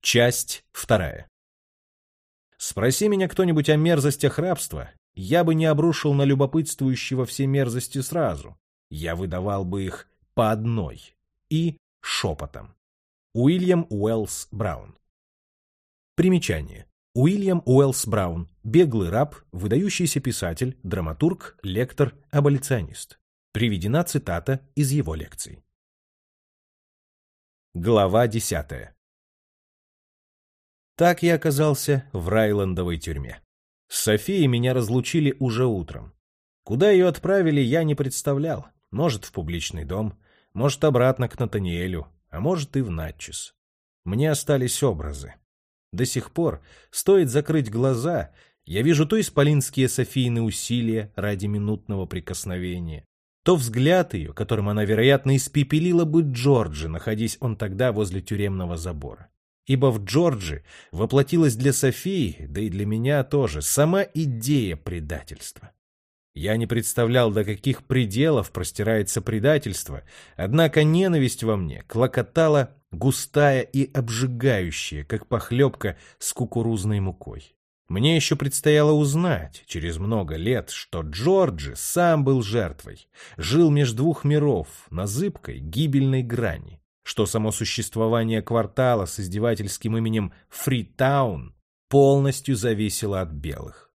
Часть вторая. Спроси меня кто-нибудь о мерзостях рабства, я бы не обрушил на любопытствующего все мерзости сразу. Я выдавал бы их по одной и шепотом. Уильям Уэллс Браун. Примечание. Уильям Уэллс Браун – беглый раб, выдающийся писатель, драматург, лектор, аболиционист. Приведена цитата из его лекций. Глава десятая. Так я оказался в Райландовой тюрьме. С Софией меня разлучили уже утром. Куда ее отправили, я не представлял. Может, в публичный дом, может, обратно к Натаниэлю, а может, и в Натчис. Мне остались образы. До сих пор, стоит закрыть глаза, я вижу то исполинские Софийные усилия ради минутного прикосновения, то взгляд ее, которым она, вероятно, испепелила бы Джорджи, находясь он тогда возле тюремного забора ибо в Джорджи воплотилась для Софии, да и для меня тоже, сама идея предательства. Я не представлял, до каких пределов простирается предательство, однако ненависть во мне клокотала густая и обжигающая, как похлебка с кукурузной мукой. Мне еще предстояло узнать, через много лет, что Джорджи сам был жертвой, жил меж двух миров на зыбкой, гибельной грани что само существование квартала с издевательским именем Фритаун полностью зависело от белых.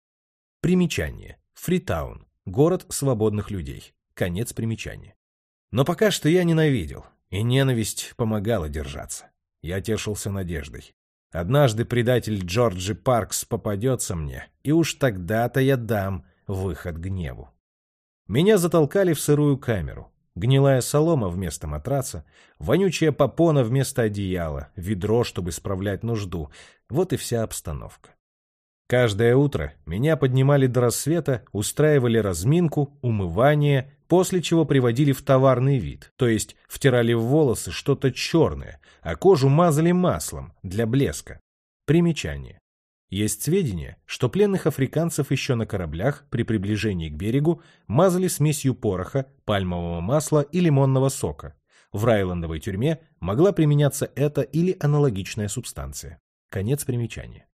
Примечание. Фритаун. Город свободных людей. Конец примечания. Но пока что я ненавидел, и ненависть помогала держаться. Я тешился надеждой. Однажды предатель Джорджи Паркс попадется мне, и уж тогда-то я дам выход гневу. Меня затолкали в сырую камеру, Гнилая солома вместо матраца, вонючая попона вместо одеяла, ведро, чтобы справлять нужду. Вот и вся обстановка. Каждое утро меня поднимали до рассвета, устраивали разминку, умывание, после чего приводили в товарный вид, то есть втирали в волосы что-то черное, а кожу мазали маслом для блеска. Примечание. Есть сведения, что пленных африканцев еще на кораблях при приближении к берегу мазали смесью пороха, пальмового масла и лимонного сока. В Райландовой тюрьме могла применяться эта или аналогичная субстанция. Конец примечания.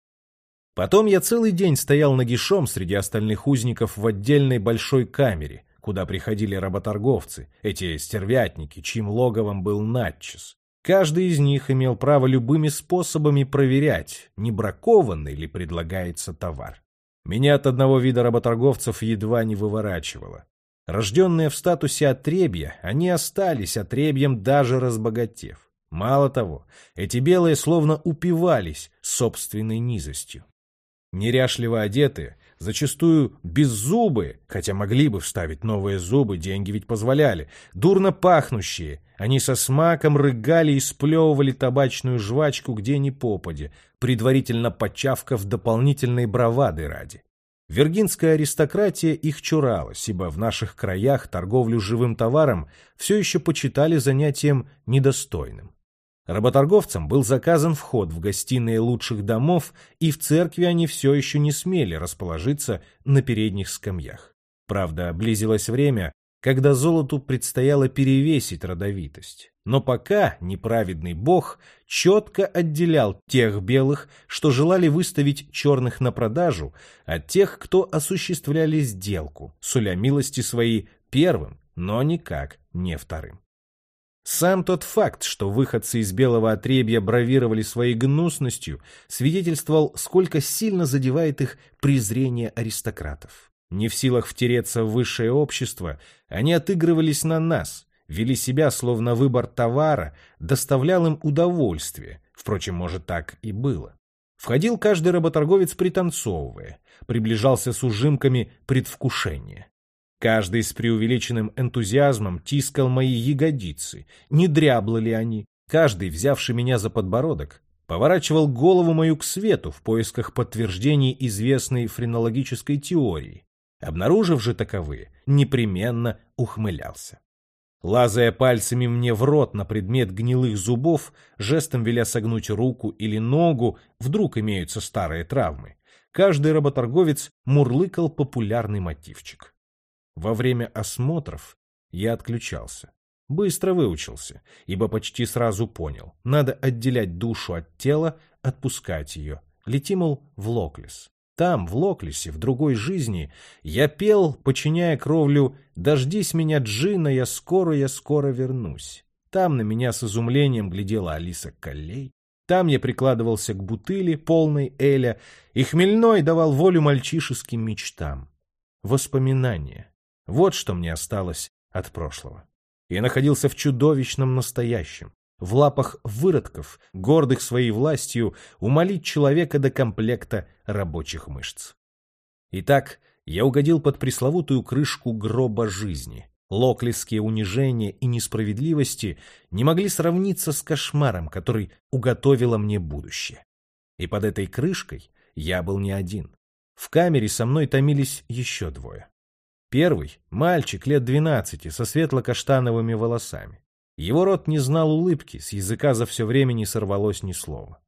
Потом я целый день стоял нагишом среди остальных узников в отдельной большой камере, куда приходили работорговцы, эти стервятники, чьим логовом был Натчес. Каждый из них имел право любыми способами проверять, не бракованный ли предлагается товар. Меня от одного вида работорговцев едва не выворачивало. Рожденные в статусе отребья, они остались отребьем, даже разбогатев. Мало того, эти белые словно упивались собственной низостью. Неряшливо одетые, зачастую беззубые, хотя могли бы вставить новые зубы, деньги ведь позволяли, дурно пахнущие, они со смаком рыгали и сплевывали табачную жвачку где ни попади, предварительно почавкав дополнительной бравады ради. Виргинская аристократия их чуралась, ибо в наших краях торговлю живым товаром все еще почитали занятием недостойным. Работорговцам был заказан вход в гостиные лучших домов, и в церкви они все еще не смели расположиться на передних скамьях. Правда, близилось время, когда золоту предстояло перевесить родовитость. Но пока неправедный бог четко отделял тех белых, что желали выставить черных на продажу, от тех, кто осуществляли сделку, суля милости свои первым, но никак не вторым. Сам тот факт, что выходцы из белого отребья бравировали своей гнусностью, свидетельствовал, сколько сильно задевает их презрение аристократов. Не в силах втереться в высшее общество, они отыгрывались на нас, вели себя словно выбор товара, доставлял им удовольствие, впрочем, может, так и было. Входил каждый работорговец пританцовывая, приближался с ужимками предвкушения. Каждый с преувеличенным энтузиазмом тискал мои ягодицы, не дряблы ли они. Каждый, взявший меня за подбородок, поворачивал голову мою к свету в поисках подтверждений известной френологической теории. Обнаружив же таковые, непременно ухмылялся. Лазая пальцами мне в рот на предмет гнилых зубов, жестом веля согнуть руку или ногу, вдруг имеются старые травмы, каждый работорговец мурлыкал популярный мотивчик. Во время осмотров я отключался. Быстро выучился, ибо почти сразу понял. Надо отделять душу от тела, отпускать ее. Лети, мол, в Локлис. Там, в Локлисе, в другой жизни, я пел, подчиняя кровлю «Дождись меня, Джина, я скоро, я скоро вернусь». Там на меня с изумлением глядела Алиса Коллей. Там я прикладывался к бутыли, полной Эля, и хмельной давал волю мальчишеским мечтам. Воспоминания. Вот что мне осталось от прошлого. Я находился в чудовищном настоящем, в лапах выродков, гордых своей властью, умолить человека до комплекта рабочих мышц. Итак, я угодил под пресловутую крышку гроба жизни. Локлисские унижения и несправедливости не могли сравниться с кошмаром, который уготовило мне будущее. И под этой крышкой я был не один. В камере со мной томились еще двое. Первый — мальчик лет двенадцати со светло-каштановыми волосами. Его рот не знал улыбки, с языка за все время не сорвалось ни слова.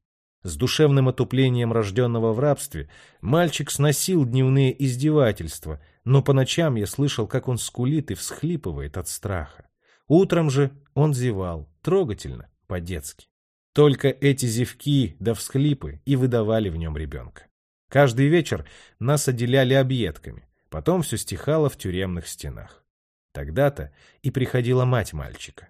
С душевным отуплением рожденного в рабстве мальчик сносил дневные издевательства, но по ночам я слышал, как он скулит и всхлипывает от страха. Утром же он зевал, трогательно, по-детски. Только эти зевки да всхлипы и выдавали в нем ребенка. Каждый вечер нас отделяли объедками. Потом все стихало в тюремных стенах. Тогда-то и приходила мать мальчика.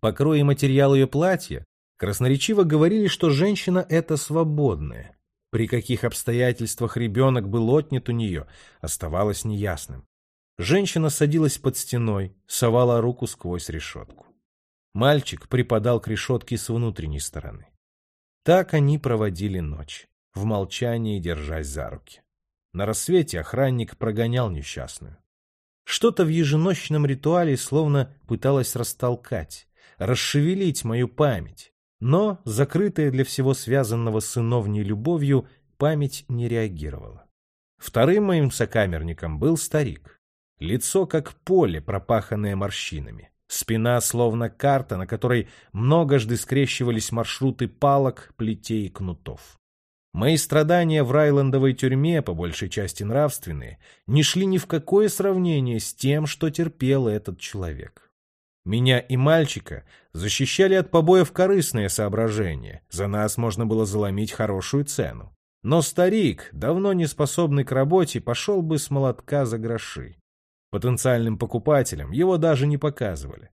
Покрой и материал ее платья красноречиво говорили, что женщина эта свободная. При каких обстоятельствах ребенок был отнят у нее, оставалось неясным. Женщина садилась под стеной, совала руку сквозь решетку. Мальчик припадал к решетке с внутренней стороны. Так они проводили ночь, в молчании держась за руки. На рассвете охранник прогонял несчастную. Что-то в еженочном ритуале словно пыталось растолкать, расшевелить мою память, но, закрытая для всего связанного с сыновней любовью, память не реагировала. Вторым моим сокамерником был старик. Лицо как поле, пропаханное морщинами. Спина словно карта, на которой многожды скрещивались маршруты палок, плетей и кнутов. Мои страдания в Райландовой тюрьме, по большей части нравственные, не шли ни в какое сравнение с тем, что терпел этот человек. Меня и мальчика защищали от побоев корыстные соображения, за нас можно было заломить хорошую цену. Но старик, давно не способный к работе, пошел бы с молотка за гроши. Потенциальным покупателям его даже не показывали.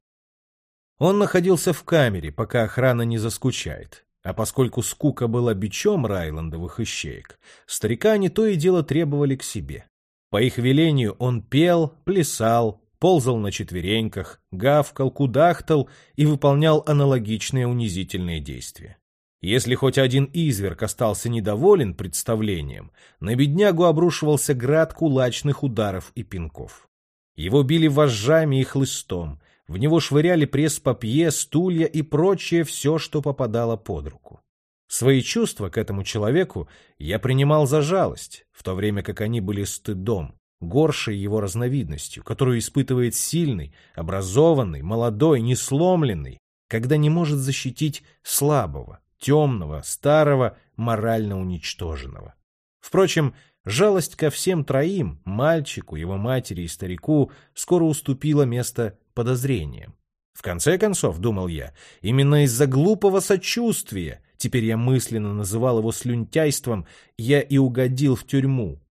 Он находился в камере, пока охрана не заскучает. А поскольку скука была бичом райландовых ищеек, старика не то и дело требовали к себе. По их велению он пел, плясал, ползал на четвереньках, гавкал, кудахтал и выполнял аналогичные унизительные действия. Если хоть один изверг остался недоволен представлением, на беднягу обрушивался град кулачных ударов и пинков. Его били вожжами и хлыстом, в него швыряли пресс-папье, стулья и прочее все, что попадало под руку. Свои чувства к этому человеку я принимал за жалость, в то время как они были стыдом, горшей его разновидностью, которую испытывает сильный, образованный, молодой, несломленный, когда не может защитить слабого, темного, старого, морально уничтоженного. Впрочем, жалость ко всем троим, мальчику, его матери и старику, скоро уступила место подозрением. В конце концов, думал я, именно из-за глупого сочувствия, теперь я мысленно называл его слюнтяйством, я и угодил в тюрьму.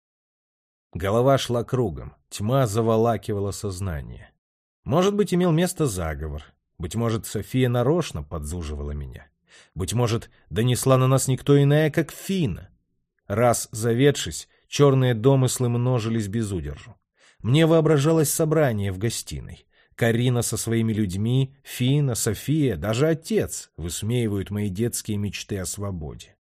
Голова шла кругом, тьма заволакивала сознание. Может быть, имел место заговор. Быть может, София нарочно подзуживала меня. Быть может, донесла на нас никто иная, как Фина. Раз заведшись, черные домыслы множились без удержу. Мне воображалось собрание в гостиной. Карина со своими людьми, Фина, София, даже отец высмеивают мои детские мечты о свободе.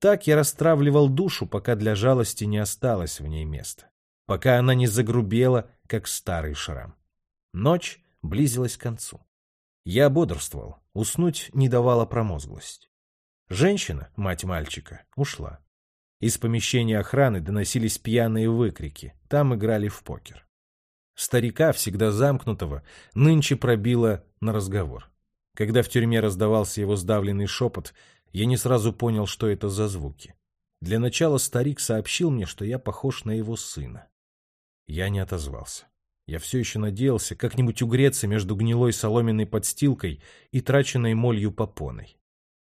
Так я расстравливал душу, пока для жалости не осталось в ней места, пока она не загрубела, как старый шрам. Ночь близилась к концу. Я бодрствовал, уснуть не давала промозглость. Женщина, мать мальчика, ушла. Из помещения охраны доносились пьяные выкрики, там играли в покер. Старика, всегда замкнутого, нынче пробило на разговор. Когда в тюрьме раздавался его сдавленный шепот, я не сразу понял, что это за звуки. Для начала старик сообщил мне, что я похож на его сына. Я не отозвался. Я все еще надеялся как-нибудь угреться между гнилой соломенной подстилкой и траченной молью попоной.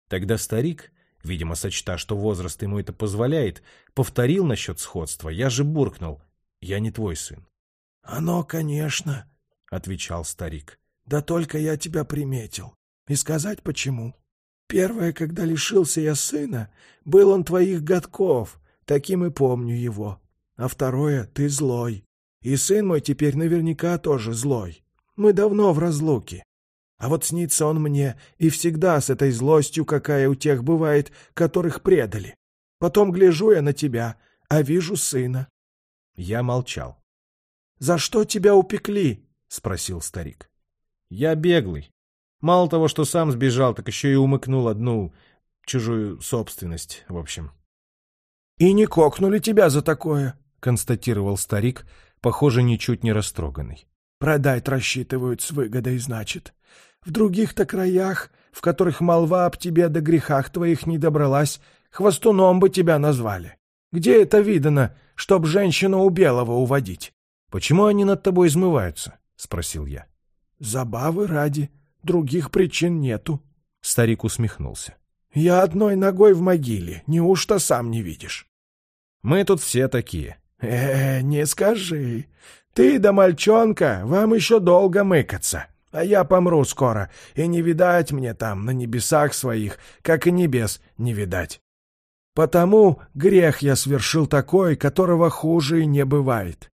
Тогда старик, видимо, сочта, что возраст ему это позволяет, повторил насчет сходства. Я же буркнул. Я не твой сын. — Оно, конечно, — отвечал старик. — Да только я тебя приметил. И сказать почему. Первое, когда лишился я сына, был он твоих годков, таким и помню его. А второе — ты злой. И сын мой теперь наверняка тоже злой. Мы давно в разлуке. А вот снится он мне и всегда с этой злостью, какая у тех бывает, которых предали. Потом гляжу я на тебя, а вижу сына. Я молчал. — За что тебя упекли? — спросил старик. — Я беглый. Мало того, что сам сбежал, так еще и умыкнул одну чужую собственность, в общем. — И не кокнули тебя за такое, — констатировал старик, похоже, ничуть не растроганный. — Продать рассчитывают с выгодой, значит. В других-то краях, в которых молва об тебе до грехах твоих не добралась, хвостуном бы тебя назвали. Где это видано, чтоб женщину у белого уводить? — Почему они над тобой измываются? — спросил я. — Забавы ради. Других причин нету. Старик усмехнулся. Я одной ногой в могиле, неужто сам не видишь? Мы тут все такие. Э, не скажи. Ты да мальчонка, вам еще долго мыкаться. А я помру скоро, и не видать мне там, на небесах своих, как и небес не видать. Потому грех я свершил такой, которого хуже и не бывает.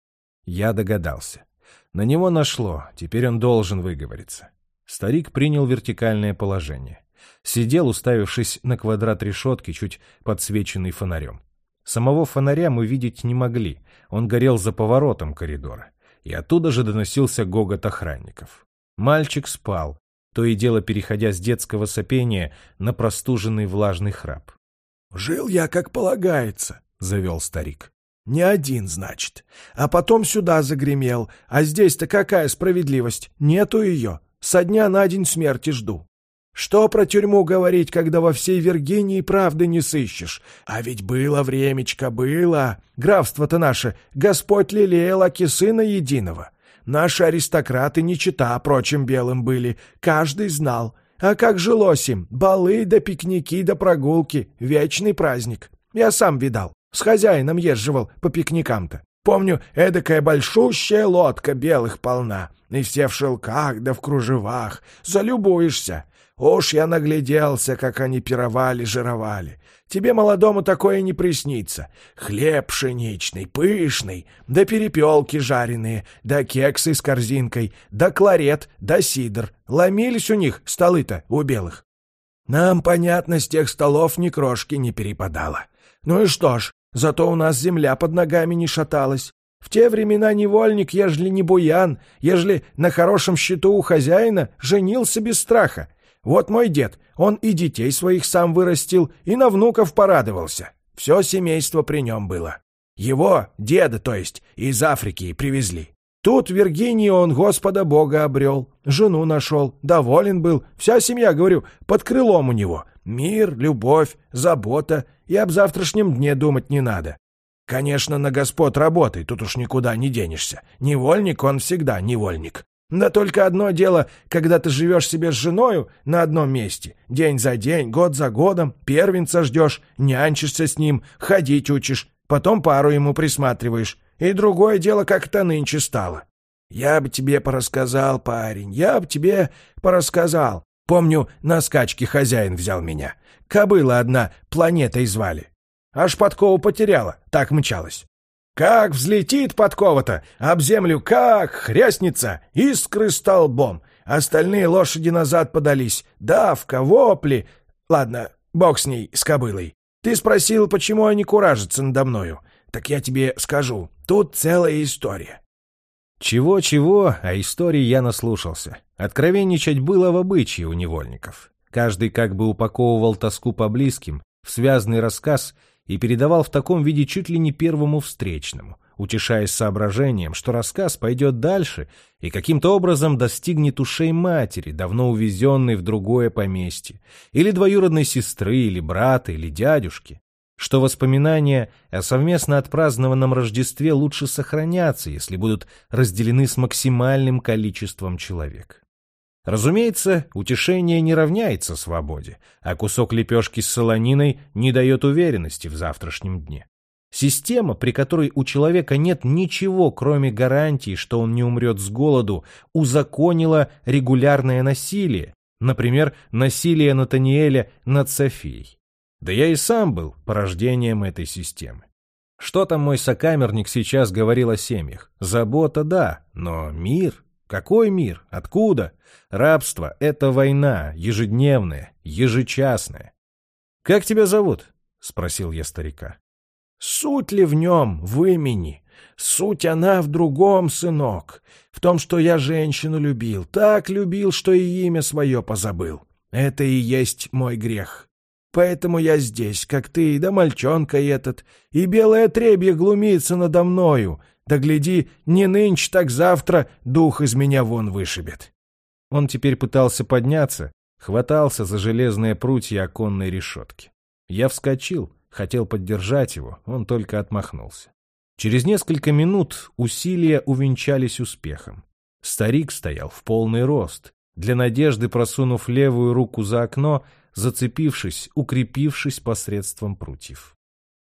Я догадался. На него нашло, теперь он должен выговориться. Старик принял вертикальное положение сидел, уставившись на квадрат решетки, чуть подсвеченный фонарем. Самого фонаря мы видеть не могли, он горел за поворотом коридора, и оттуда же доносился гогот охранников. Мальчик спал, то и дело переходя с детского сопения на простуженный влажный храп. — Жил я, как полагается, — завел старик. — Не один, значит. А потом сюда загремел. А здесь-то какая справедливость? Нету ее. Со дня на день смерти жду. Что про тюрьму говорить, когда во всей Виргинии правды не сыщешь? А ведь было времечко, было. Графство-то наше, Господь лелеял аки сына единого. Наши аристократы не чита прочим белым были, каждый знал. А как жилось им? Балы да пикники да прогулки, вечный праздник. Я сам видал, с хозяином езживал по пикникам-то. Помню, эдакая большущая лодка белых полна, и все в шелках да в кружевах. Залюбуешься. Уж я нагляделся, как они пировали, жировали. Тебе, молодому, такое не приснится. Хлеб пшеничный, пышный, да перепелки жареные, да кексы с корзинкой, да кларет, да сидр. Ломились у них столы-то, у белых. Нам, понятно, с тех столов ни крошки не перепадало. Ну и что ж, зато у нас земля под ногами не шаталась. В те времена невольник, ежели не буян, ежели на хорошем счету у хозяина, женился без страха. Вот мой дед, он и детей своих сам вырастил, и на внуков порадовался. Все семейство при нем было. Его, деда, то есть, из Африки привезли. Тут в Виргинии он Господа Бога обрел, жену нашел, доволен был, вся семья, говорю, под крылом у него. Мир, любовь, забота, и об завтрашнем дне думать не надо. Конечно, на господ работай, тут уж никуда не денешься. Невольник он всегда невольник. Да только одно дело, когда ты живешь себе с женою на одном месте, день за день, год за годом, первенца ждешь, нянчишься с ним, ходить учишь, потом пару ему присматриваешь. И другое дело, как это нынче стало. Я бы тебе порассказал, парень, я бы тебе порассказал. Помню, на скачке хозяин взял меня. Кобыла одна, планетой звали. Аж подкову потеряла, так мчалась. Как взлетит подкова-то, об землю как хряснется, искры столбом. Остальные лошади назад подались. Давка, вопли. Ладно, бог с ней, с кобылой. Ты спросил, почему они куражатся надо мною. Так я тебе скажу, тут целая история. Чего-чего, а истории я наслушался. Откровенничать было в обычае у невольников. Каждый как бы упаковывал тоску по близким в связный рассказ и передавал в таком виде чуть ли не первому встречному, утешаясь соображением, что рассказ пойдет дальше и каким-то образом достигнет ушей матери, давно увезенной в другое поместье, или двоюродной сестры, или брата, или дядюшки. что воспоминания о совместно отпразднованном Рождестве лучше сохранятся, если будут разделены с максимальным количеством человек. Разумеется, утешение не равняется свободе, а кусок лепешки с солониной не дает уверенности в завтрашнем дне. Система, при которой у человека нет ничего, кроме гарантии, что он не умрет с голоду, узаконила регулярное насилие, например, насилие Натаниэля над Софией. Да я и сам был порождением этой системы. Что там мой сокамерник сейчас говорил о семьях? Забота, да, но мир? Какой мир? Откуда? Рабство — это война, ежедневная, ежечасная. «Как тебя зовут?» — спросил я старика. «Суть ли в нем, в имени? Суть она в другом, сынок. В том, что я женщину любил, так любил, что и имя свое позабыл. Это и есть мой грех. Поэтому я здесь, как ты, да мальчонка этот, и белое требье глумится надо мною. Да гляди, не нынче, так завтра дух из меня вон вышибет». Он теперь пытался подняться, хватался за железные прутья оконной решетки. Я вскочил, хотел поддержать его, он только отмахнулся. Через несколько минут усилия увенчались успехом. Старик стоял в полный рост, для надежды просунув левую руку за окно зацепившись, укрепившись посредством прутьев.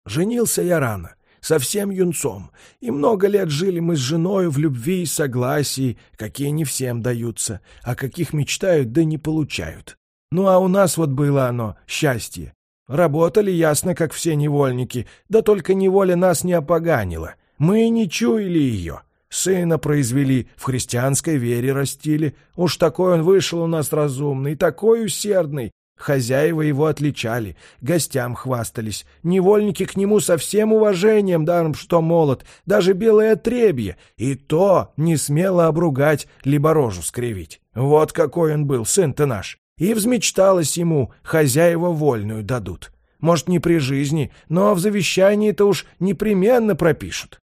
«Женился я рано, совсем юнцом, и много лет жили мы с женой в любви и согласии, какие не всем даются, а каких мечтают, да не получают. Ну а у нас вот было оно, счастье. Работали ясно, как все невольники, да только неволя нас не опоганила. Мы не чуяли ее». Сына произвели, в христианской вере растили. Уж такой он вышел у нас разумный, такой усердный, Хозяева его отличали, гостям хвастались, невольники к нему со всем уважением, даром что молод, даже белое отребье, и то не смело обругать, либо рожу скривить. Вот какой он был, сын-то наш. И взмечталось ему, хозяева вольную дадут. Может, не при жизни, но в завещании-то уж непременно пропишут.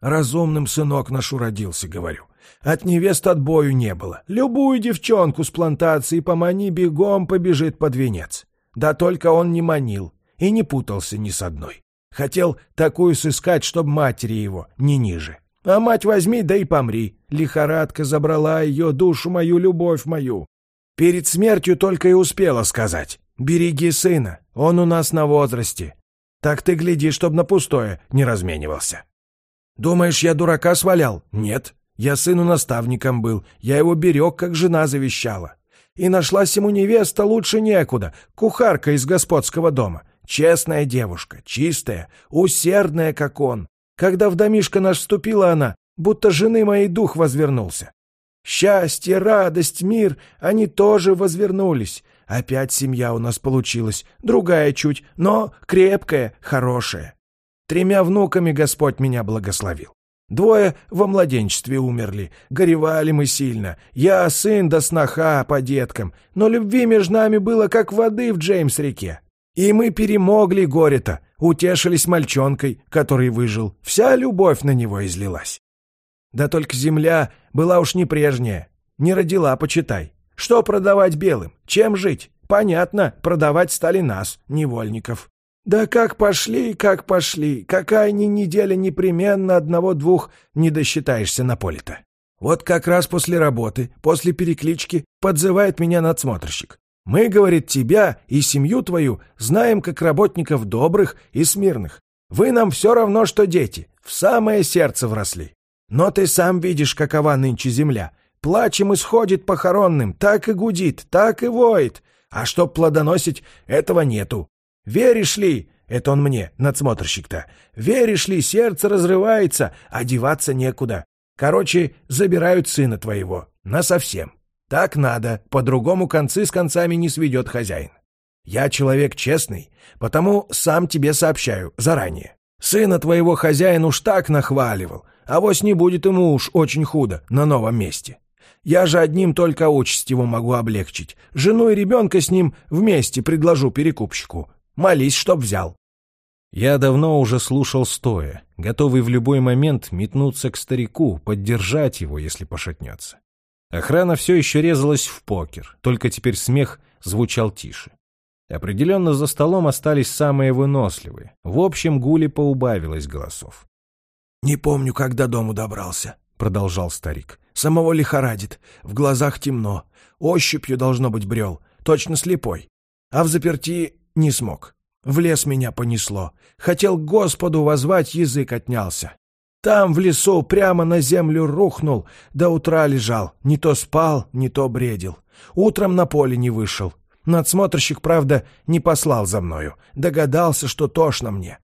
Разумным сынок наш уродился, говорю. От невест отбою не было. Любую девчонку с плантации помани, бегом побежит под венец. Да только он не манил и не путался ни с одной. Хотел такую сыскать, чтоб матери его не ниже. А мать возьми, да и помри. Лихорадка забрала ее, душу мою, любовь мою. Перед смертью только и успела сказать. «Береги сына, он у нас на возрасте. Так ты гляди, чтоб на пустое не разменивался». «Думаешь, я дурака свалял? Нет. Я сыну наставником был, я его берег, как жена завещала. И нашлась ему невеста лучше некуда, кухарка из господского дома. Честная девушка, чистая, усердная, как он. Когда в домишко наш вступила она, будто жены моей дух возвернулся. Счастье, радость, мир, они тоже возвернулись. Опять семья у нас получилась, другая чуть, но крепкая, хорошая. Тремя внуками Господь меня благословил. Двое во младенчестве умерли. Горевали мы сильно. Я сын да сноха по деткам. Но любви между нами было, как воды в Джеймс-реке. И мы перемогли горе-то, утешились мальчонкой, который выжил. Вся любовь на него излилась. Да только земля была уж не прежняя. Не родила, почитай. Что продавать белым? Чем жить? Понятно, продавать стали нас, невольников. Да как пошли, как пошли, какая ни неделя непременно одного-двух не досчитаешься на поле-то. Вот как раз после работы, после переклички, подзывает меня надсмотрщик. Мы, говорит, тебя и семью твою знаем как работников добрых и смирных. Вы нам все равно, что дети, в самое сердце вросли. Но ты сам видишь, какова нынче земля. Плачем исходит похоронным, так и гудит, так и воет. А чтоб плодоносить, этого нету. Веришь ли, это он мне, надсмотрщик-то, веришь ли, сердце разрывается, одеваться некуда. Короче, забирают сына твоего, насовсем. Так надо, по-другому концы с концами не сведет хозяин. Я человек честный, потому сам тебе сообщаю заранее. Сына твоего хозяин уж так нахваливал, а вось не будет ему уж очень худо на новом месте. Я же одним только участь его могу облегчить. Жену и ребенка с ним вместе предложу перекупщику. Молись, чтоб взял. Я давно уже слушал стоя, готовый в любой момент метнуться к старику, поддержать его, если пошатнется. Охрана все еще резалась в покер, только теперь смех звучал тише. Определенно за столом остались самые выносливые. В общем гуле поубавилось голосов. «Не помню, как до дому добрался», — продолжал старик. «Самого лихорадит, в глазах темно, ощупью, должно быть, брел, точно слепой. А в заперти не смог. В лес меня понесло. Хотел к Господу возвать, язык отнялся. Там, в лесу, прямо на землю рухнул, до утра лежал. Не то спал, не то бредил. Утром на поле не вышел. Надсмотрщик, правда, не послал за мною. Догадался, что тошно мне.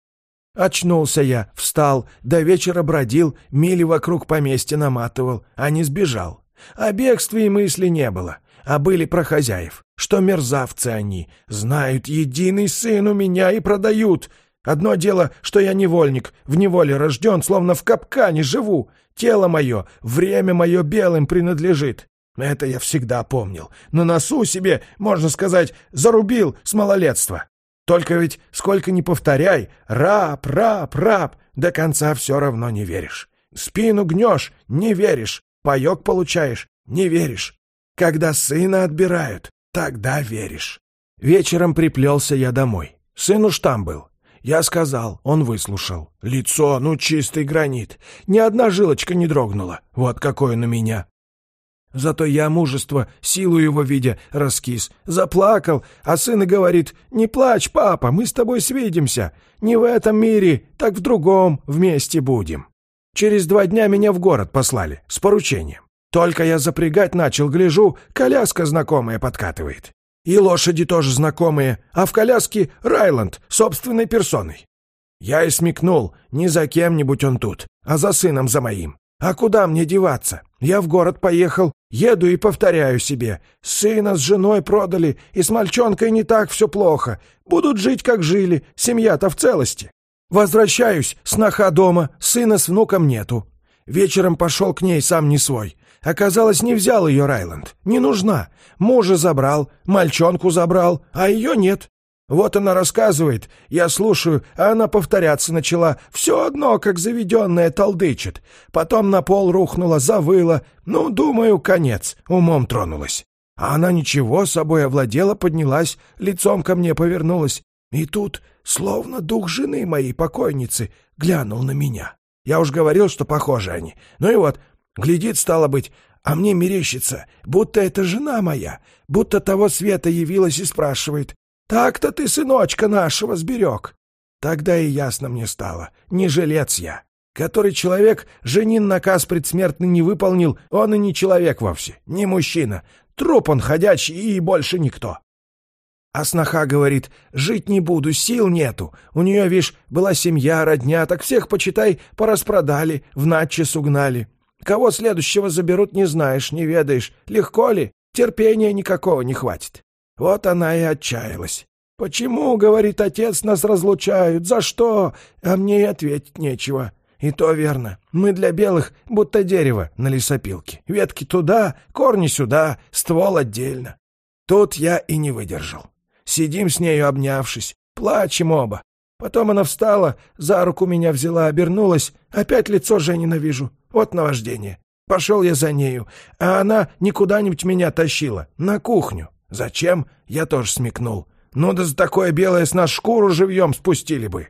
Очнулся я, встал, до вечера бродил, мили вокруг поместья наматывал, а не сбежал. О бегстве и мысли не было, а были про хозяев, что мерзавцы они, знают, единый сын у меня и продают. Одно дело, что я невольник, в неволе рожден, словно в капкане живу. Тело мое, время мое белым принадлежит. Это я всегда помнил. На носу себе, можно сказать, зарубил с малолетства. Только ведь сколько ни повторяй, раб, раб, раб, до конца все равно не веришь. Спину гнешь — не веришь. Паек получаешь — не веришь. Когда сына отбирают, тогда веришь. Вечером приплелся я домой. Сын уж там был. Я сказал, он выслушал. Лицо, ну, чистый гранит. Ни одна жилочка не дрогнула. Вот какое на меня. Зато я мужество, силу его видя, раскис. Заплакал, а сын и говорит, «Не плачь, папа, мы с тобой свидимся. Не в этом мире, так в другом вместе будем». Через два дня меня в город послали, с поручением. Только я запрягать начал, гляжу, коляска знакомая подкатывает. И лошади тоже знакомые, а в коляске Райланд, собственной персоной. Я и смекнул, не за кем-нибудь он тут, а за сыном за моим. А куда мне деваться? Я в город поехал, еду и повторяю себе. Сына с женой продали, и с мальчонкой не так все плохо. Будут жить, как жили, семья-то в целости. Возвращаюсь, сноха дома, сына с внуком нету. Вечером пошел к ней сам не свой. Оказалось, не взял ее Райланд. Не нужна. Мужа забрал, мальчонку забрал, а ее нет. Вот она рассказывает, я слушаю, а она повторяться начала. Все одно, как заведенная, толдычит. Потом на пол рухнула, завыла. Ну, думаю, конец. Умом тронулась. А она ничего, собой овладела, поднялась, лицом ко мне повернулась. И тут, словно дух жены моей покойницы, глянул на меня. Я уж говорил, что похожи они. Ну и вот, глядит, стало быть, а мне мерещится, будто это жена моя, будто того света явилась и спрашивает, так-то ты сыночка нашего сберег. Тогда и ясно мне стало, не жилец я. Который человек женин наказ предсмертный не выполнил, он и не человек вовсе, не мужчина. Труп он ходячий и больше никто. А сноха говорит, жить не буду, сил нету. У нее, видишь, была семья, родня, так всех, почитай, пораспродали, в натчес угнали. Кого следующего заберут, не знаешь, не ведаешь. Легко ли? Терпения никакого не хватит. Вот она и отчаялась. «Почему, — говорит отец, — нас разлучают? За что?» А мне и ответить нечего. И то верно. Мы для белых будто дерево на лесопилке. Ветки туда, корни сюда, ствол отдельно. Тут я и не выдержал. Сидим с нею, обнявшись, плачем оба. Потом она встала, за руку меня взяла, обернулась. Опять лицо Женина вижу. Вот наваждение. Пошел я за нею, а она не куда-нибудь меня тащила, на кухню. Зачем? Я тоже смекнул. Ну да за такое белое с нас шкуру живьем спустили бы.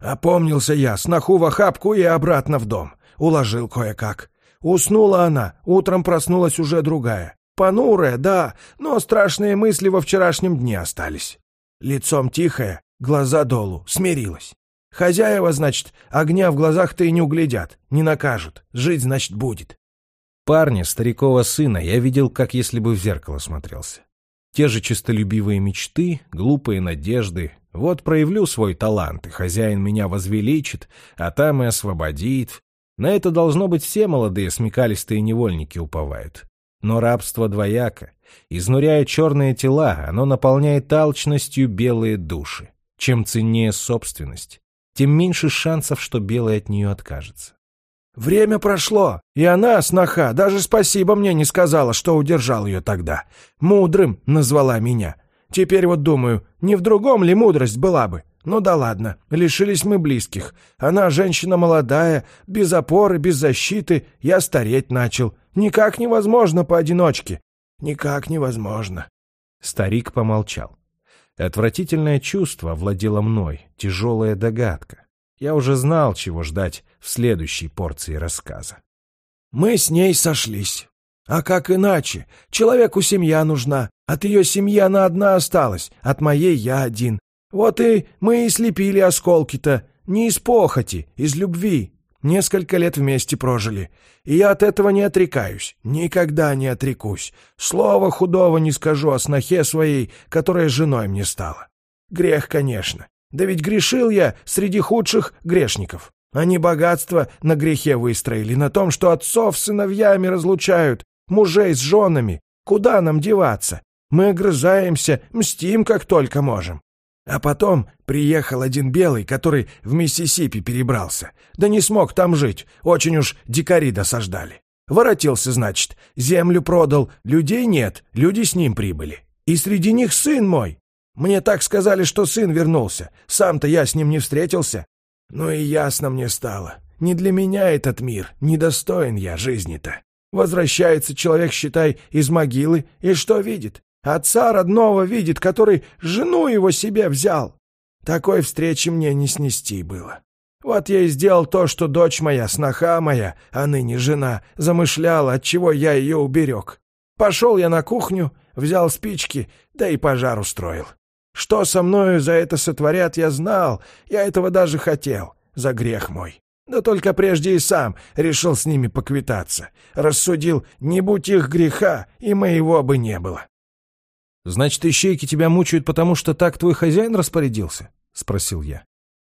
Опомнился я, сноху в охапку и обратно в дом. Уложил кое-как. Уснула она, утром проснулась уже другая. Понурая, да, но страшные мысли во вчерашнем дне остались. Лицом тихая, глаза долу, смирилась. Хозяева, значит, огня в глазах-то и не углядят, не накажут. Жить, значит, будет. Парня, старикова сына, я видел, как если бы в зеркало смотрелся. Те же честолюбивые мечты, глупые надежды. Вот проявлю свой талант, и хозяин меня возвеличит, а там и освободит. На это должно быть все молодые смекалистые невольники уповают. Но рабство двояко. Изнуряя черные тела, оно наполняет алчностью белые души. Чем ценнее собственность, тем меньше шансов, что белый от нее откажется. Время прошло, и она, сноха, даже спасибо мне не сказала, что удержал ее тогда. Мудрым назвала меня. Теперь вот думаю, не в другом ли мудрость была бы? Ну да ладно, лишились мы близких. Она женщина молодая, без опоры, без защиты. Я стареть начал. Никак невозможно поодиночке. Никак невозможно. Старик помолчал. Отвратительное чувство владело мной, тяжелая догадка. Я уже знал, чего ждать в следующей порции рассказа. «Мы с ней сошлись. А как иначе? Человеку семья нужна. От ее семьи она одна осталась, от моей я один. Вот и мы и слепили осколки-то. Не из похоти, из любви. Несколько лет вместе прожили. И я от этого не отрекаюсь. Никогда не отрекусь. Слова худого не скажу о снохе своей, которая женой мне стала. Грех, конечно. Да ведь грешил я среди худших грешников. Они богатство на грехе выстроили, на том, что отцов с сыновьями разлучают, мужей с женами. Куда нам деваться? Мы огрызаемся, мстим, как только можем. А потом приехал один белый, который в Миссисипи перебрался. Да не смог там жить, очень уж дикари досаждали. Воротился, значит, землю продал, людей нет, люди с ним прибыли. И среди них сын мой. Мне так сказали, что сын вернулся. Сам-то я с ним не встретился. Ну и ясно мне стало. Не для меня этот мир, недостоин я жизни-то. Возвращается человек, считай, из могилы, и что видит? Отца родного видит, который жену его себе взял. Такой встречи мне не снести было. Вот я и сделал то, что дочь моя, сноха моя, а ныне жена, замышляла, от чего я ее уберег. Пошел я на кухню, взял спички, да и пожар устроил. Что со мною за это сотворят, я знал, я этого даже хотел, за грех мой. Да только прежде и сам решил с ними поквитаться. Рассудил, не будь их греха, и моего бы не было. «Значит, ищейки тебя мучают, потому что так твой хозяин распорядился?» — спросил я.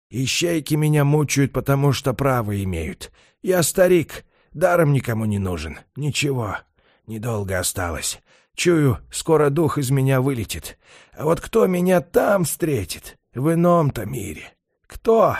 «Ищейки меня мучают, потому что право имеют. Я старик, даром никому не нужен. Ничего, недолго осталось. Чую, скоро дух из меня вылетит. А вот кто меня там встретит, в ином-то мире? Кто?»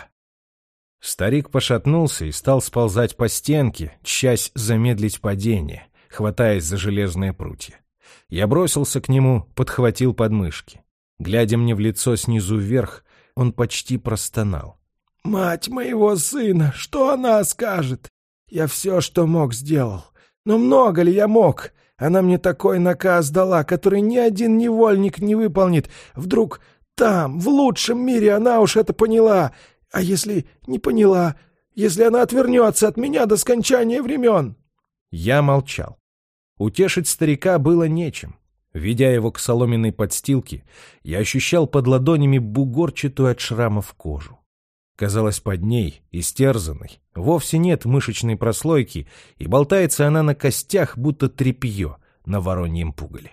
Старик пошатнулся и стал сползать по стенке, часть замедлить падение, хватаясь за железные прутья. Я бросился к нему, подхватил подмышки. Глядя мне в лицо снизу вверх, он почти простонал. «Мать моего сына, что она скажет? Я все, что мог, сделал. Но много ли я мог? Она мне такой наказ дала, который ни один невольник не выполнит. Вдруг там, в лучшем мире, она уж это поняла. А если не поняла? Если она отвернется от меня до скончания времен?» Я молчал. Утешить старика было нечем. Ведя его к соломенной подстилке, я ощущал под ладонями бугорчатую от шрамов кожу. Казалось, под ней, истерзанной, вовсе нет мышечной прослойки, и болтается она на костях, будто тряпье на вороньем пугале.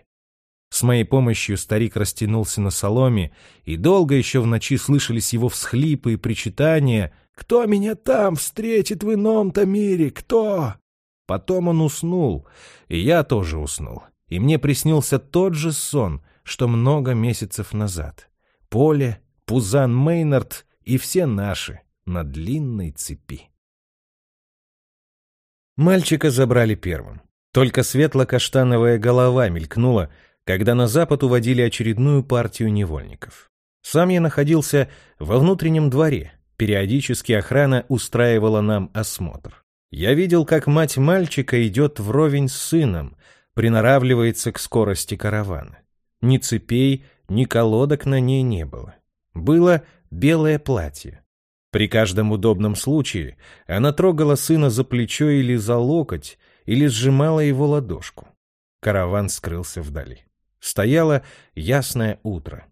С моей помощью старик растянулся на соломе, и долго еще в ночи слышались его всхлипы и причитания «Кто меня там встретит в ином-то мире? Кто?» Потом он уснул, и я тоже уснул. И мне приснился тот же сон, что много месяцев назад. Поле, Пузан Мейнард и все наши на длинной цепи. Мальчика забрали первым. Только светло-каштановая голова мелькнула, когда на запад уводили очередную партию невольников. Сам я находился во внутреннем дворе. Периодически охрана устраивала нам осмотр. Я видел, как мать мальчика идет вровень с сыном, приноравливается к скорости каравана. Ни цепей, ни колодок на ней не было. Было белое платье. При каждом удобном случае она трогала сына за плечо или за локоть, или сжимала его ладошку. Караван скрылся вдали. Стояло ясное утро.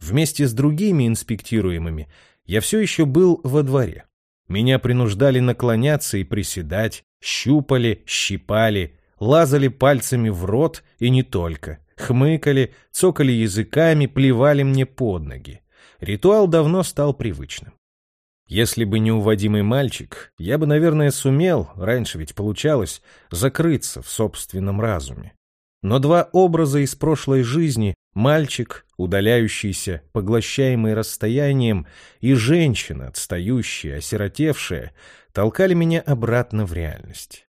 Вместе с другими инспектируемыми я все еще был во дворе. Меня принуждали наклоняться и приседать, щупали, щипали, лазали пальцами в рот и не только, хмыкали, цокали языками, плевали мне под ноги. Ритуал давно стал привычным. Если бы не уводимый мальчик, я бы, наверное, сумел, раньше ведь получалось, закрыться в собственном разуме. Но два образа из прошлой жизни — мальчик, удаляющийся, поглощаемый расстоянием, и женщина, отстающая, осиротевшая, толкали меня обратно в реальность.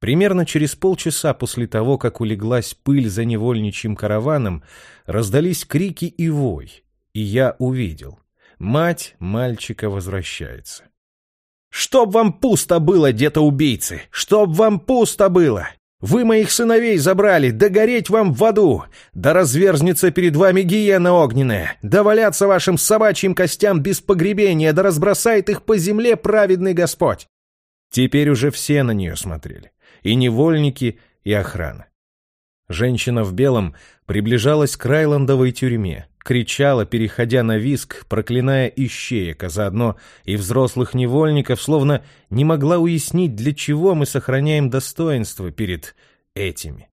Примерно через полчаса после того, как улеглась пыль за невольничьим караваном, раздались крики и вой, и я увидел. Мать мальчика возвращается. «Чтоб вам пусто было, где-то убийцы! Чтоб вам пусто было! Вы моих сыновей забрали, да гореть вам в аду! Да разверзнется перед вами гиена огненная! Да валяться вашим собачьим костям без погребения, да разбросает их по земле праведный Господь!» Теперь уже все на нее смотрели. И невольники, и охрана. Женщина в белом приближалась к Райландовой тюрьме, кричала, переходя на виск, проклиная ищеек, а заодно и взрослых невольников, словно не могла уяснить, для чего мы сохраняем достоинство перед этими.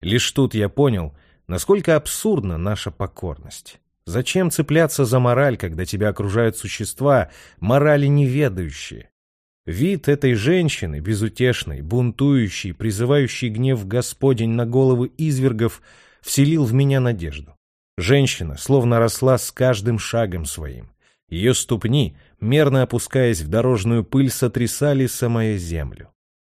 Лишь тут я понял, насколько абсурдна наша покорность. Зачем цепляться за мораль, когда тебя окружают существа, морали неведающие? Вид этой женщины, безутешной, бунтующей, призывающей гнев Господень на головы извергов, вселил в меня надежду. Женщина словно росла с каждым шагом своим. Ее ступни, мерно опускаясь в дорожную пыль, сотрясали самую землю.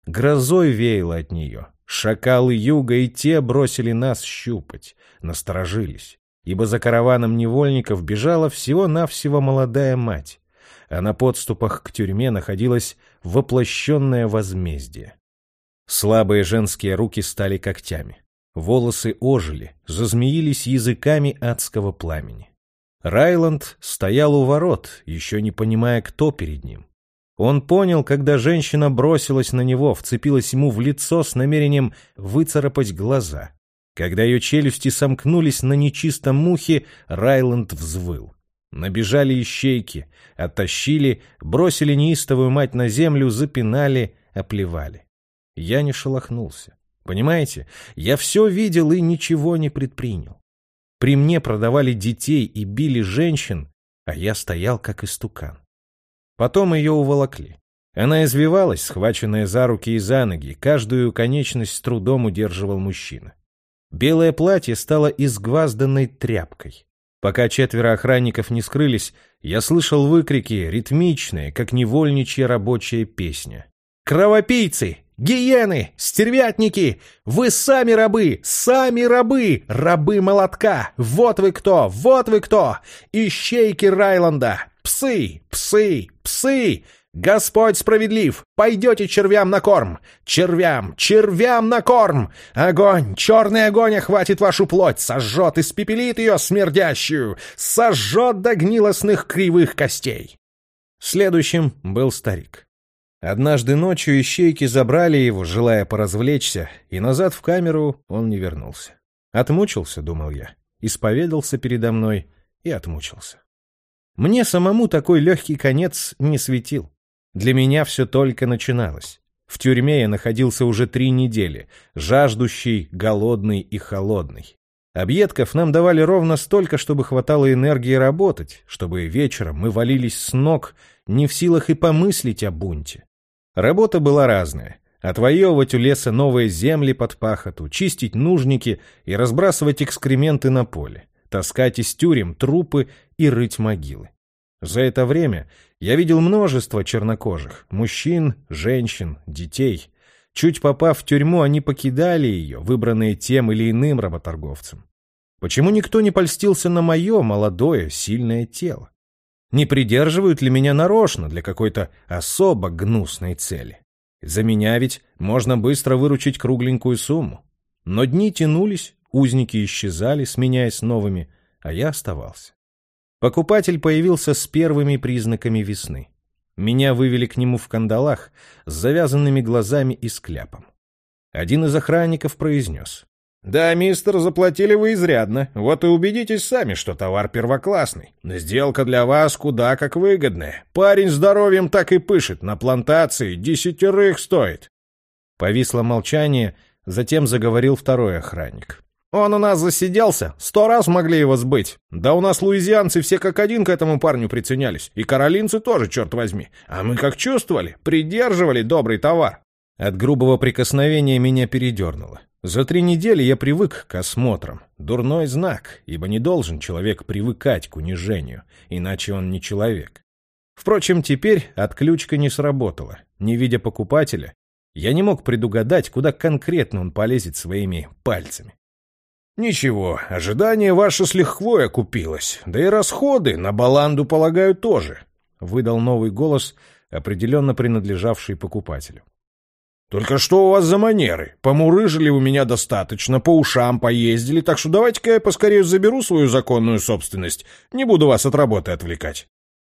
Грозой веяло от нее. Шакалы юга и те бросили нас щупать, насторожились, ибо за караваном невольников бежала всего-навсего молодая мать а на подступах к тюрьме находилось воплощенное возмездие. Слабые женские руки стали когтями. Волосы ожили, зазмеились языками адского пламени. Райланд стоял у ворот, еще не понимая, кто перед ним. Он понял, когда женщина бросилась на него, вцепилась ему в лицо с намерением выцарапать глаза. Когда ее челюсти сомкнулись на нечистом мухе, Райланд взвыл. Набежали ищейки, оттащили, бросили неистовую мать на землю, запинали, оплевали. Я не шелохнулся. Понимаете, я все видел и ничего не предпринял. При мне продавали детей и били женщин, а я стоял как истукан. Потом ее уволокли. Она извивалась, схваченная за руки и за ноги, каждую конечность с трудом удерживал мужчина. Белое платье стало изгвазданной тряпкой. Пока четверо охранников не скрылись, я слышал выкрики, ритмичные, как невольничья рабочая песня. «Кровопийцы! Гиены! Стервятники! Вы сами рабы! Сами рабы! Рабы молотка! Вот вы кто! Вот вы кто! Ищейки Райланда! Псы! Псы! Псы! Господь справедлив! Пойдете червям на корм! Червям! Червям на корм! Огонь! Черный огонь охватит вашу плоть! Сожжет, испепелит ее смердящую! Сожжет до гнилостных кривых костей!» Следующим был старик. Однажды ночью ищейки забрали его, желая поразвлечься, и назад в камеру он не вернулся. Отмучился, думал я, исповедался передо мной и отмучился. Мне самому такой легкий конец не светил. Для меня все только начиналось. В тюрьме я находился уже три недели, жаждущий, голодный и холодный. Объедков нам давали ровно столько, чтобы хватало энергии работать, чтобы вечером мы валились с ног, не в силах и помыслить о бунте. Работа была разная. Отвоевывать у леса новые земли под пахоту, чистить нужники и разбрасывать экскременты на поле, таскать из тюрем трупы и рыть могилы. За это время я видел множество чернокожих, мужчин, женщин, детей. Чуть попав в тюрьму, они покидали ее, выбранные тем или иным работорговцем. Почему никто не польстился на мое молодое, сильное тело? Не придерживают ли меня нарочно для какой-то особо гнусной цели? За меня ведь можно быстро выручить кругленькую сумму. Но дни тянулись, узники исчезали, сменяясь новыми, а я оставался. Покупатель появился с первыми признаками весны. Меня вывели к нему в кандалах с завязанными глазами и с кляпом. Один из охранников произнес. «Да, мистер, заплатили вы изрядно. Вот и убедитесь сами, что товар первоклассный. Сделка для вас куда как выгодная. Парень здоровьем так и пышет, на плантации десятерых стоит». Повисло молчание, затем заговорил второй охранник. Он у нас засиделся, сто раз могли его сбыть. Да у нас луизианцы все как один к этому парню приценялись. И каролинцы тоже, черт возьми. А мы как чувствовали, придерживали добрый товар. От грубого прикосновения меня передернуло. За три недели я привык к осмотрам. Дурной знак, ибо не должен человек привыкать к унижению, иначе он не человек. Впрочем, теперь отключка не сработала. Не видя покупателя, я не мог предугадать, куда конкретно он полезет своими пальцами. «Ничего, ожидание ваше с лихвой окупилось, да и расходы на баланду, полагаю, тоже», — выдал новый голос, определенно принадлежавший покупателю. Только что у вас за манеры? Помурыжили у меня достаточно, по ушам поездили, так что давайте-ка я поскорее заберу свою законную собственность. Не буду вас от работы отвлекать.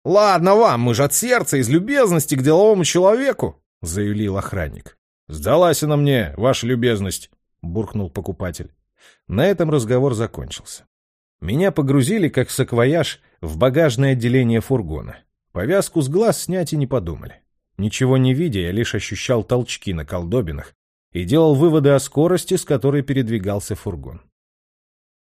Ладно вам, мы же от сердца, из любезности к деловому человеку, заявил охранник. Сдалась она мне, ваша любезность, буркнул покупатель. На этом разговор закончился. Меня погрузили, как саквояж, в багажное отделение фургона. Повязку с глаз снять и не подумали. Ничего не видя, я лишь ощущал толчки на колдобинах и делал выводы о скорости, с которой передвигался фургон.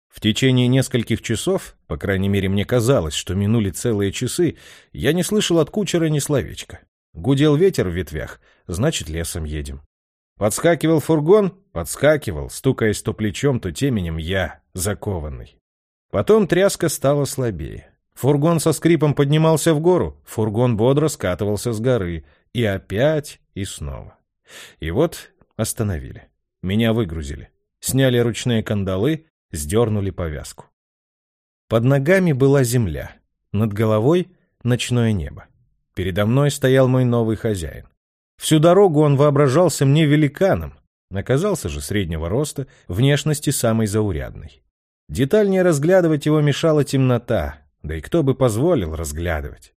В течение нескольких часов, по крайней мере мне казалось, что минули целые часы, я не слышал от кучера ни словечка. Гудел ветер в ветвях, значит, лесом едем. Подскакивал фургон, подскакивал, стукаясь то плечом, то теменем я, закованный. Потом тряска стала слабее. Фургон со скрипом поднимался в гору, фургон бодро скатывался с горы, и опять, и снова. И вот остановили. Меня выгрузили. Сняли ручные кандалы, сдернули повязку. Под ногами была земля. Над головой — ночное небо. Передо мной стоял мой новый хозяин. Всю дорогу он воображался мне великаном. Оказался же среднего роста, внешности самой заурядной. Детальнее разглядывать его мешала темнота, да и кто бы позволил разглядывать.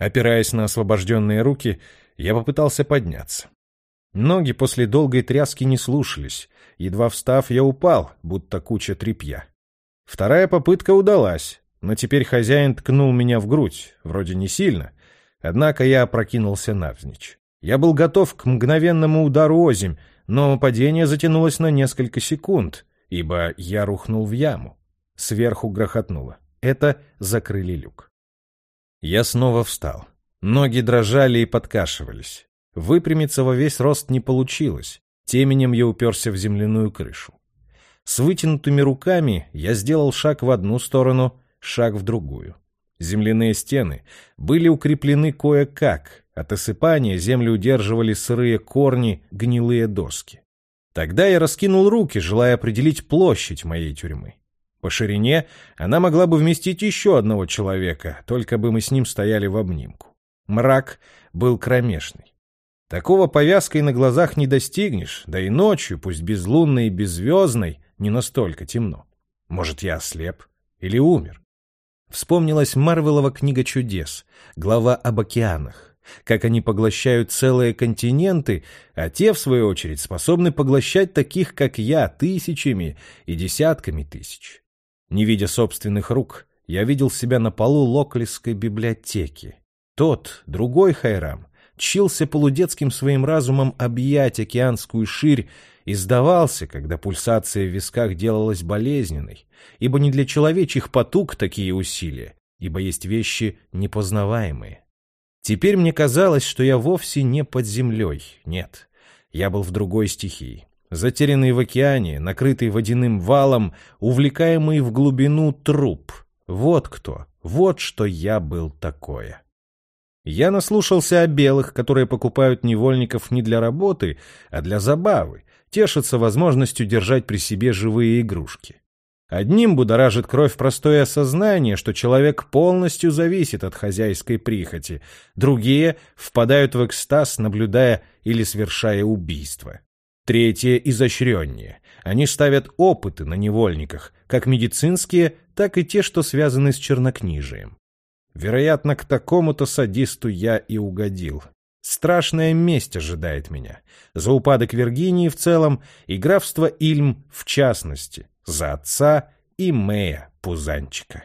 Опираясь на освобожденные руки, я попытался подняться. Ноги после долгой тряски не слушались. Едва встав, я упал, будто куча тряпья. Вторая попытка удалась, но теперь хозяин ткнул меня в грудь, вроде не сильно, однако я опрокинулся навзничь. Я был готов к мгновенному удару озимь, но падение затянулось на несколько секунд, ибо я рухнул в яму. Сверху грохотнуло. Это закрыли люк. Я снова встал. Ноги дрожали и подкашивались. Выпрямиться во весь рост не получилось. Теменем я уперся в земляную крышу. С вытянутыми руками я сделал шаг в одну сторону, шаг в другую. Земляные стены были укреплены кое-как. От осыпания землю удерживали сырые корни, гнилые доски. Тогда я раскинул руки, желая определить площадь моей тюрьмы. По ширине она могла бы вместить еще одного человека, только бы мы с ним стояли в обнимку. Мрак был кромешный. Такого повязкой на глазах не достигнешь, да и ночью, пусть безлунной и беззвездной, не настолько темно. Может, я ослеп или умер? Вспомнилась Марвелова книга чудес, глава об океанах, как они поглощают целые континенты, а те, в свою очередь, способны поглощать таких, как я, тысячами и десятками тысяч. Не видя собственных рук, я видел себя на полу Локлисской библиотеки. Тот, другой Хайрам, чился полудетским своим разумом объять океанскую ширь и сдавался, когда пульсация в висках делалась болезненной, ибо не для человечьих потуг такие усилия, ибо есть вещи непознаваемые. Теперь мне казалось, что я вовсе не под землей, нет, я был в другой стихии затерянный в океане, накрытый водяным валом, увлекаемый в глубину труп. Вот кто, вот что я был такое. Я наслушался о белых, которые покупают невольников не для работы, а для забавы, тешатся возможностью держать при себе живые игрушки. Одним будоражит кровь простое осознание, что человек полностью зависит от хозяйской прихоти, другие впадают в экстаз, наблюдая или совершая убийство. Третье изощреннее. Они ставят опыты на невольниках, как медицинские, так и те, что связаны с чернокнижием. Вероятно, к такому-то садисту я и угодил. Страшная месть ожидает меня. За упадок Виргинии в целом и графство Ильм в частности. За отца и Мэя Пузанчика.